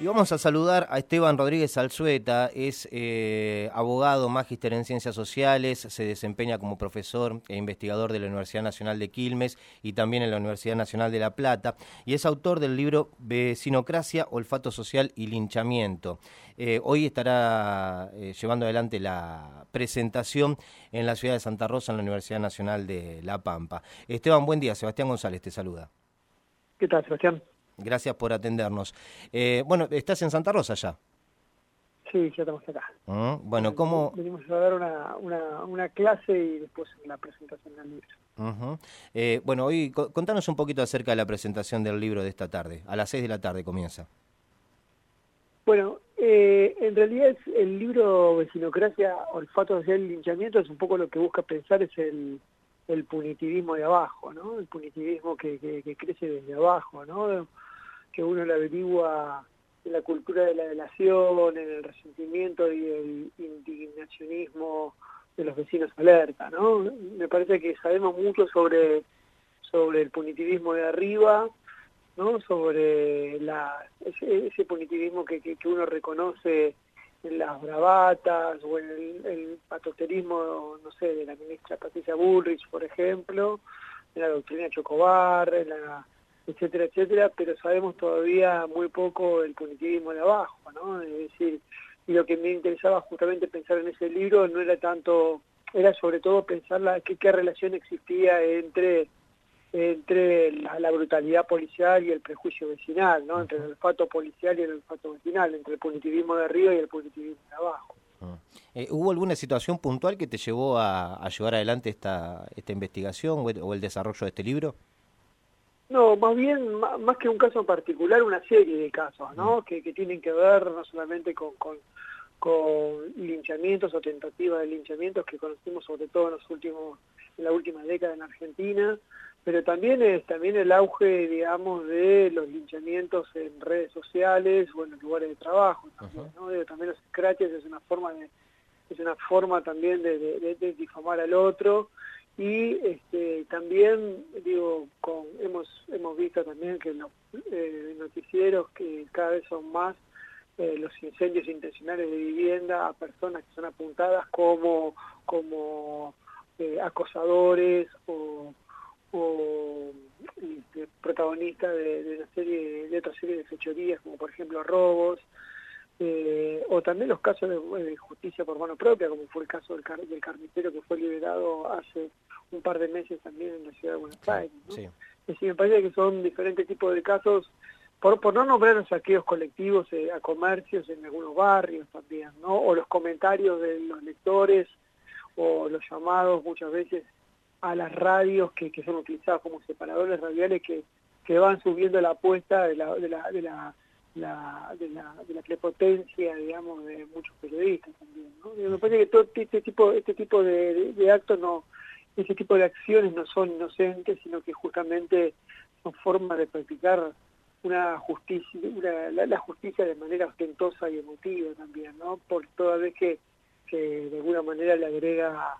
Y vamos a saludar a Esteban Rodríguez Alzueta, es eh, abogado, magíster en ciencias sociales, se desempeña como profesor e investigador de la Universidad Nacional de Quilmes y también en la Universidad Nacional de La Plata, y es autor del libro Vecinocracia, Olfato Social y Linchamiento. Eh, hoy estará eh, llevando adelante la presentación en la ciudad de Santa Rosa, en la Universidad Nacional de La Pampa. Esteban, buen día, Sebastián González te saluda. ¿Qué tal, Sebastián? Gracias por atendernos. Eh, bueno, ¿estás en Santa Rosa ya? Sí, ya estamos acá. Ah, bueno, ¿cómo...? Venimos a dar una, una, una, clase y después la presentación del libro. eh, bueno, hoy contanos un poquito acerca de la presentación del libro de esta tarde. A las seis de la tarde comienza. Bueno, eh, en realidad es el libro Vecinocracia, Olfato hacia el linchamiento, es un poco lo que busca pensar, es el, el punitivismo de abajo, ¿no? El punitivismo que, que, que crece desde abajo, ¿no? Que uno le averigua en la cultura de la delación, en el resentimiento y el indignacionismo de los vecinos alerta, ¿no? Me parece que sabemos mucho sobre, sobre el punitivismo de arriba, ¿no? Sobre la, ese, ese punitivismo que, que, que, uno reconoce en las bravatas o en el, el patoterismo, no sé, de la ministra Patricia Bullrich, por ejemplo, en la doctrina Chocobar, en la etcétera, etcétera, pero sabemos todavía muy poco el punitivismo de abajo, ¿no? Es decir, y lo que me interesaba justamente pensar en ese libro no era tanto, era sobre todo pensar la, qué, qué relación existía entre entre la, la, brutalidad policial y el prejuicio vecinal, ¿no? Entre el olfato policial y el olfato vecinal, entre el punitivismo de arriba y el punitivismo de abajo. Eh, ¿Hubo alguna situación puntual que te llevó a, a llevar adelante esta, esta investigación o el, o el desarrollo de este libro? No, más bien, más que un caso en particular, una serie de casos, ¿no? Que, que tienen que ver no solamente con, con, con linchamientos o tentativas de linchamientos que conocimos sobre todo en los últimos, en la última década en Argentina, pero también es también el auge, digamos, de los linchamientos en redes sociales o en los lugares de trabajo, también, ¿no? También los scratches es una forma de, es una forma también de, de, de difamar al otro y este, también digo con, hemos hemos visto también que los eh, noticieros que cada vez son más eh, los incendios intencionales de vivienda a personas que son apuntadas como como eh, acosadores o, o este, protagonistas de, de, una serie de otra serie de fechorías como por ejemplo robos eh, o también los casos de, de, justicia por mano propia, como fue el caso del, car del carnicero que fue liberado hace un par de meses también en la ciudad de Buenos Aires. ¿no? Sí. Es decir, me parece que son diferentes tipos de casos, por, por no nombrar los saqueos colectivos eh, a comercios en algunos barrios también, ¿no? o los comentarios de los lectores, o los llamados muchas veces a las radios que, que son utilizadas como separadores radiales que, que van subiendo la apuesta de la, de la, de la la, de, la, de la prepotencia, digamos, de muchos periodistas también, ¿no? Me parece que todo este tipo, este tipo de, de, de actos no, ese tipo de acciones no son inocentes, sino que justamente son formas de practicar una justicia, una, la, justicia de manera ostentosa y emotiva también, ¿no? Por toda vez que, de alguna manera le agrega,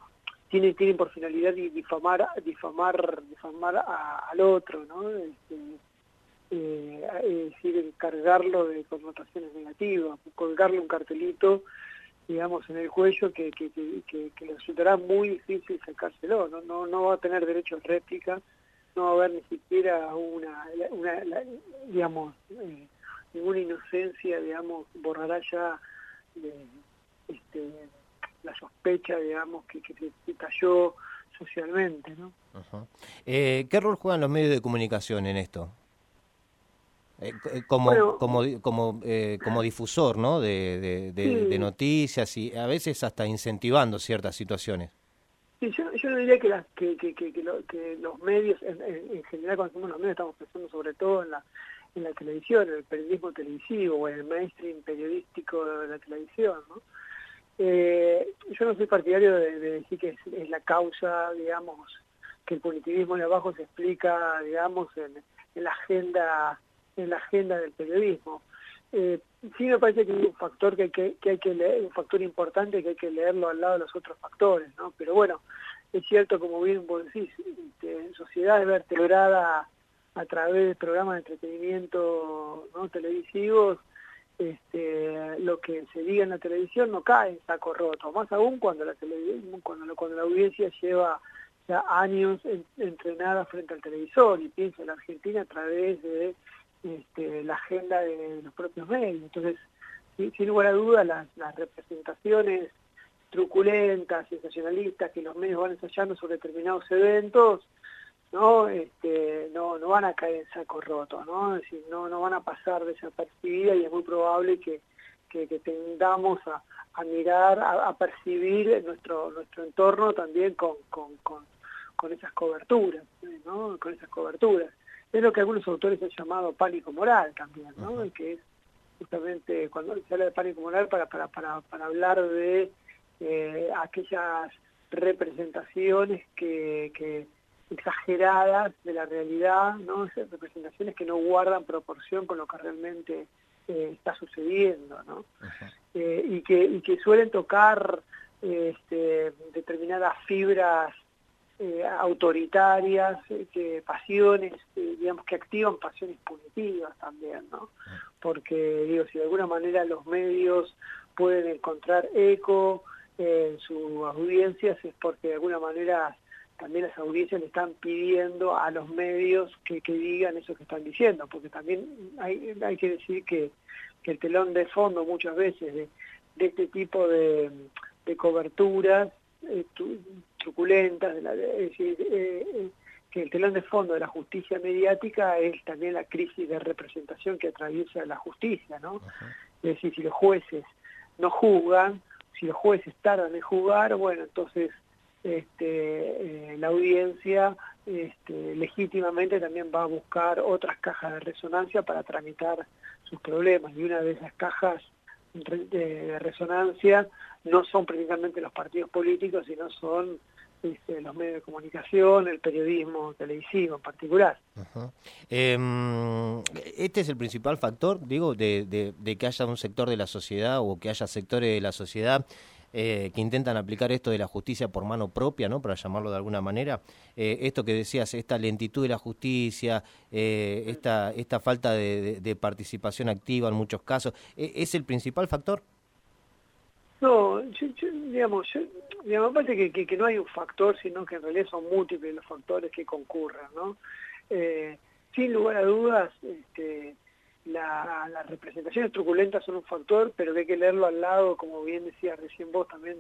tiene, tienen por finalidad difamar, difamar, difamar al otro, ¿no? Este, eh, es decir, cargarlo de connotaciones negativas, colgarle un cartelito, digamos, en el cuello que, que, que, le resultará muy difícil sacárselo, no, no, no va a tener derecho a réplica, no va a haber ni siquiera una, una la, digamos, eh, ninguna inocencia, digamos, borrará ya eh, este, la sospecha, digamos, que, que, cayó socialmente, ¿no? Eh, ¿Qué rol juegan los medios de comunicación en esto? Eh, como, bueno, como, como, eh, como difusor ¿no? de, de, de, sí. de, noticias y a veces hasta incentivando ciertas situaciones. Sí, yo, yo diría que, las, que, que, que, que, lo, que los medios, en, en, general cuando decimos los medios estamos pensando sobre todo en la, en la televisión, en el periodismo televisivo o en el mainstream periodístico de la televisión. ¿no? Eh, yo no soy partidario de, de decir que es, es, la causa, digamos, que el punitivismo de abajo se explica, digamos, en, en la agenda en la agenda del periodismo. Eh, sí me parece que es un factor que hay que, que hay que leer, un factor importante que hay que leerlo al lado de los otros factores, ¿no? Pero bueno, es cierto, como bien vos decís, este, en sociedades vertebradas a través de programas de entretenimiento televisivos, este, lo que se diga en la televisión no cae en saco roto, más aún cuando la cuando la audiencia lleva ya años entrenada frente al televisor y piensa en la Argentina a través de este, la agenda de los propios medios. Entonces, sin, lugar a dudas, las, representaciones truculentas, sensacionalistas que los medios van ensayando sobre determinados eventos, no este no van a caer en saco roto no es decir no van a pasar desapercibidas y es muy probable que tendamos a, mirar a, percibir nuestro entorno también con, esas coberturas con esas coberturas es lo que algunos autores han llamado pánico moral también no que es justamente cuando se habla de pánico moral para para para, para hablar de eh, aquellas representaciones que, que exageradas de la realidad, ¿no? representaciones que no guardan proporción con lo que realmente eh, está sucediendo, ¿no? Eh, y, que, y que suelen tocar este, determinadas fibras eh, autoritarias, que pasiones, digamos, que activan pasiones punitivas también, ¿no? Porque, digo, si de alguna manera los medios pueden encontrar eco en sus audiencias es porque de alguna manera también las audiencias le están pidiendo a los medios que, digan eso que están diciendo, porque también hay, hay que decir que, el telón de fondo muchas veces de, este tipo de, coberturas eh, truculentas, es decir, eh, eh, que el telón de fondo de la justicia mediática es también la crisis de representación que atraviesa la justicia, ¿no? Es decir, si los jueces no juzgan, si los jueces tardan en juzgar, bueno, entonces este, eh, la audiencia este, legítimamente también va a buscar otras cajas de resonancia para tramitar sus problemas y una de esas cajas de, resonancia no son precisamente los partidos políticos, sino son este, los medios de comunicación, el periodismo televisivo en particular. Em, este es el principal factor, digo, de, de, que haya un sector de la sociedad o que haya sectores de la sociedad eh, que intentan aplicar esto de la justicia por mano propia, ¿no? Para llamarlo de alguna manera. Eh, esto que decías, esta lentitud de la justicia, eh, esta, esta falta de, participación activa en muchos casos, ¿es el principal factor? No, digamos, digamos, me parece que, que, no hay un factor, sino que en realidad son múltiples los factores que concurran, ¿no? sin lugar a dudas, este, la, las representaciones truculentas son un factor, pero hay que leerlo al lado, como bien decía recién vos también,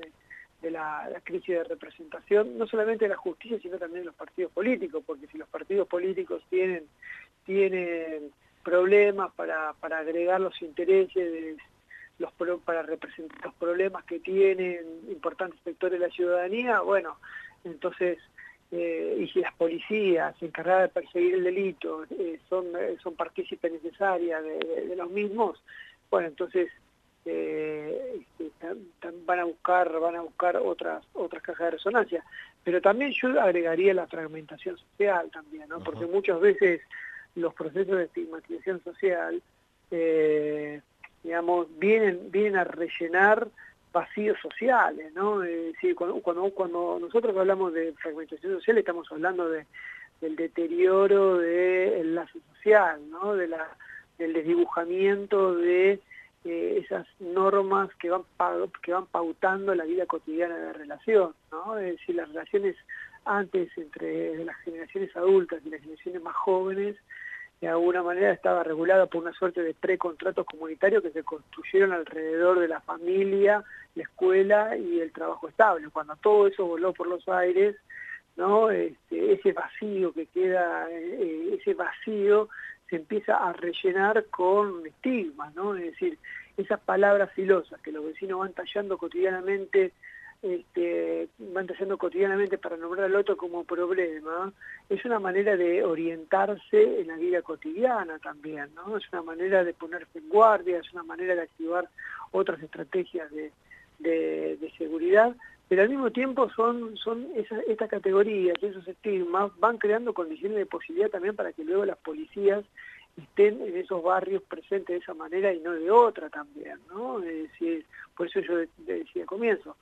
de, la, crisis de representación, no solamente de la justicia, sino también de los partidos políticos, porque si los partidos políticos tienen, tienen problemas para, para agregar los intereses, los para representar los problemas que tienen importantes sectores de la ciudadanía, bueno, entonces eh, y si las policías encargadas de perseguir el delito eh, son, eh, son partícipes necesarias de, los mismos, bueno, entonces este, van a buscar van a buscar otras otras cajas de resonancia. Pero también yo agregaría la fragmentación social también, ¿no? Porque muchas veces los procesos de estigmatización social, digamos, vienen, vienen a rellenar vacíos sociales, ¿no? Decir, cuando, cuando, nosotros hablamos de fragmentación social estamos hablando de, del deterioro del lazo social, ¿no? Del desdibujamiento de eh, esas normas que van, que van pautando la vida cotidiana de la relación, ¿no? Es decir, las relaciones antes entre las generaciones adultas y las generaciones más jóvenes de alguna manera estaba regulada por una suerte de precontratos comunitarios que se construyeron alrededor de la familia, la escuela y el trabajo estable. Cuando todo eso voló por los aires, ¿no? Este, ese vacío que queda, eh, ese vacío se empieza a rellenar con estigmas, ¿no? Es decir, esas palabras filosas que los vecinos van tallando cotidianamente este, van haciendo cotidianamente para nombrar al otro como problema, es una manera de orientarse en la vida cotidiana también, ¿no? Es una manera de ponerse en guardia, es una manera de activar otras estrategias de, seguridad, pero al mismo tiempo son, son estas categorías, esos estigmas, van creando condiciones de posibilidad también para que luego las policías estén en esos barrios presentes de esa manera y no de otra también, ¿no? Es decir, por eso yo decía al comienzo,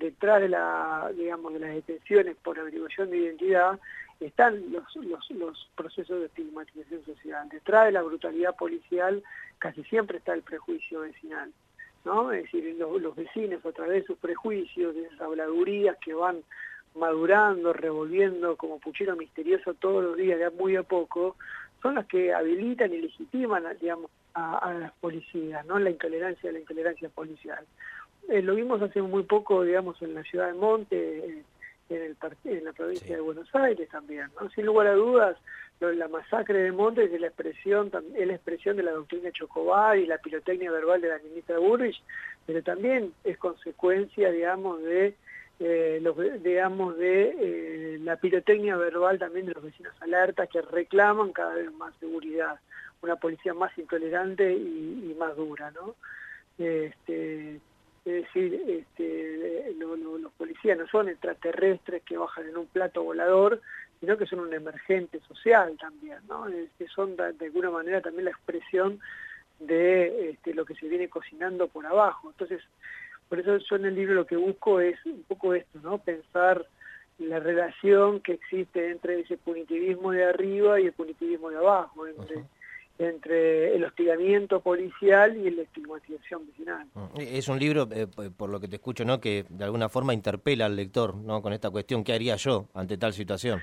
detrás de la, digamos, de las detenciones por averiguación de identidad están los, los, los procesos de estigmatización social. Detrás de la brutalidad policial casi siempre está el prejuicio vecinal. ¿no? Es decir, los, vecinos a través de sus prejuicios, de esas habladurías que van madurando, revolviendo como puchero misterioso todos los días, de muy a poco, son las que habilitan y legitiman, digamos, a, las policías, ¿no? La intolerancia, la intolerancia policial. Eh, lo vimos hace muy poco, digamos, en la ciudad de Monte, en, el, en la provincia de Buenos Aires también, ¿no? Sin lugar a dudas, la masacre de Monte es la expresión, es la expresión de la doctrina Chocobar y la pirotecnia verbal de la ministra Burrich, pero también es consecuencia, digamos, de eh, los, digamos, de eh, la pirotecnia verbal también de los vecinos alertas que reclaman cada vez más seguridad, una policía más intolerante y, más dura, ¿no? Este, es decir, este, los policías no son extraterrestres que bajan en un plato volador, sino que son un emergente social también, ¿no? que son de, alguna manera también la expresión de este, lo que se viene cocinando por abajo. Entonces, por eso yo en el libro lo que busco es un poco esto, ¿no? Pensar la relación que existe entre ese punitivismo de arriba y el punitivismo de abajo, entre, entre el hostigamiento policial y la estigmatización vecinal. Mm. Es un libro, eh, por lo que te escucho, ¿no? que de alguna forma interpela al lector ¿no? con esta cuestión, ¿qué haría yo ante tal situación?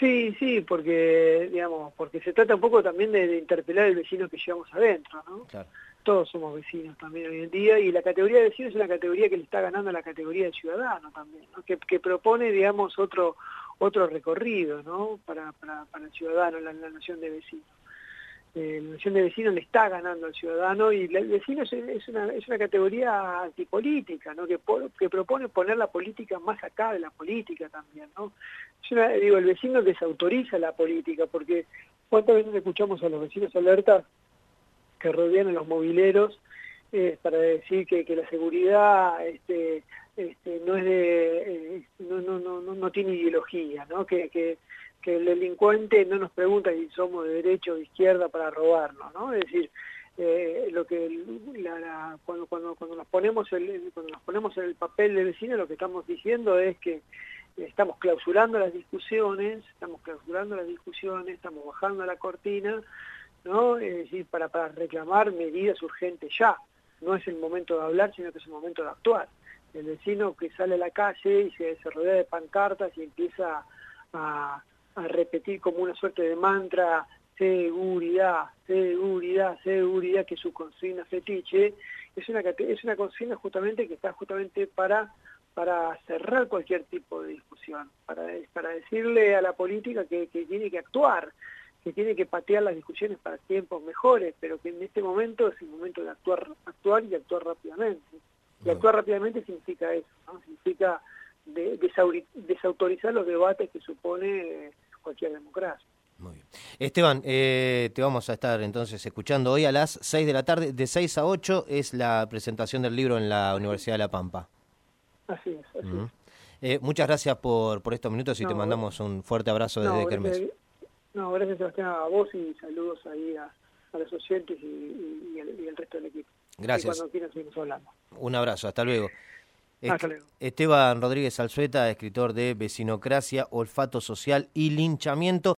Sí, sí, porque digamos, porque se trata un poco también de, interpelar al vecino que llevamos adentro, ¿no? Claro todos somos vecinos también hoy en día y la categoría de vecino es una categoría que le está ganando a la categoría de ciudadano también, que, propone, digamos, otro otro recorrido ¿no? para, para, para el ciudadano, la, la noción de vecino. Eh, la noción de vecino le está ganando al ciudadano y el vecino es, es, una, es una categoría antipolítica, ¿no? que, que propone poner la política más acá de la política también. ¿no? Yo digo, el vecino desautoriza la política porque ¿cuántas veces escuchamos a los vecinos alertas que rodean a los mobileros eh, para decir que, la seguridad este, este, no es de eh, no, no, no, no, tiene ideología, ¿no? Que, que, el delincuente no nos pregunta si somos de derecha o de izquierda para robarnos, ¿no? Es decir, eh, lo que cuando, cuando, cuando nos ponemos el, cuando nos ponemos en el papel de vecino lo que estamos diciendo es que estamos clausurando las discusiones, estamos clausurando las discusiones, estamos bajando la cortina Es decir, para, para reclamar medidas urgentes ya. No es el momento de hablar, sino que es el momento de actuar. El vecino que sale a la calle y se, rodea de pancartas y empieza a, repetir como una suerte de mantra seguridad, seguridad, seguridad, que su consigna fetiche, es una, es una consigna justamente que está justamente para, para cerrar cualquier tipo de discusión, para, para decirle a la política que tiene que actuar, que tiene que patear las discusiones para tiempos mejores, pero que en este momento es el momento de actuar, actuar y actuar rápidamente. Y actuar rápidamente significa eso, ¿no? significa desautorizar los debates que supone cualquier democracia. Muy bien. Esteban, eh, te vamos a estar entonces escuchando hoy a las 6 de la tarde, de 6 a 8 es la presentación del libro en la Universidad de La Pampa. Así es, así eh, muchas gracias por, por estos minutos y te mandamos un fuerte abrazo desde Kermés. No, gracias Sebastián a vos y saludos ahí a, los oyentes y, al, resto del equipo. Gracias. Y cuando quieran seguimos hablando. Un abrazo, hasta luego. Hasta luego. Esteban Rodríguez Alzueta, escritor de Vecinocracia, Olfato Social y Linchamiento.